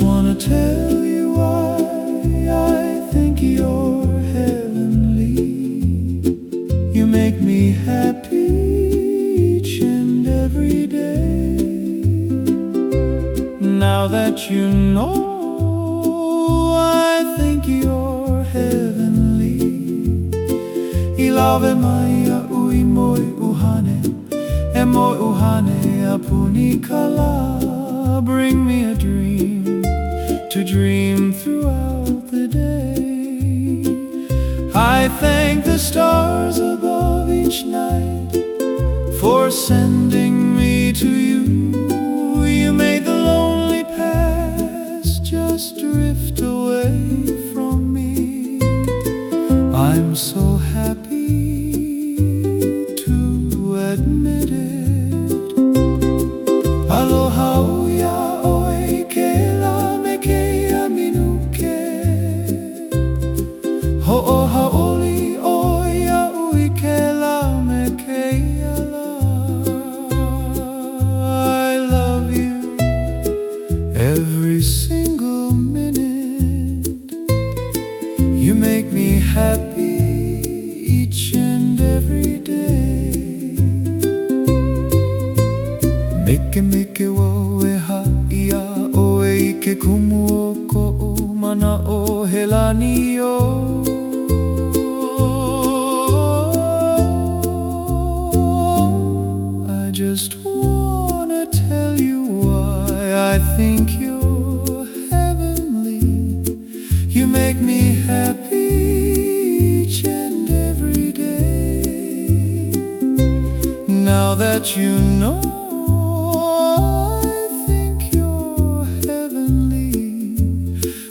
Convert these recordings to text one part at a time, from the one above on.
wanna tell you why I think you're heavenly. You make me happy each and every day. Now that you know, I think you're heavenly. Ui moi uhane, e moi uhane apuni kala. Bring me a dream to dream throughout the day. I thank the stars above each night for sending me to you. You made the lonely past just drift away from me. I'm so happy to admit it. Aloha Ho'o haoli me. I love you every single minute. You make me happy each and every day. Meke meke wo e ha ia o e ike kumu o ko o mana o he lani o. I think you're heavenly. You make me happy each and every day. Now that you know, I think you're heavenly.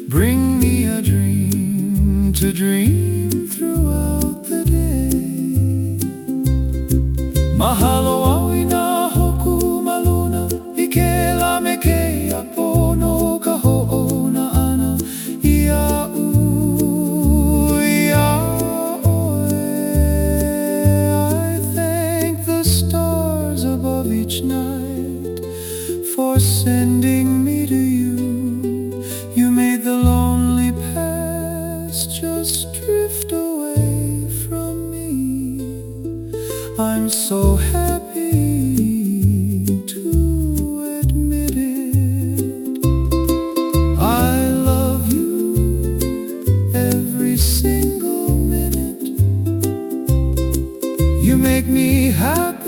Bring me a dream to dream throughout the day. Mahalo aui I'm so happy to admit it. I love you every single minute. You make me happy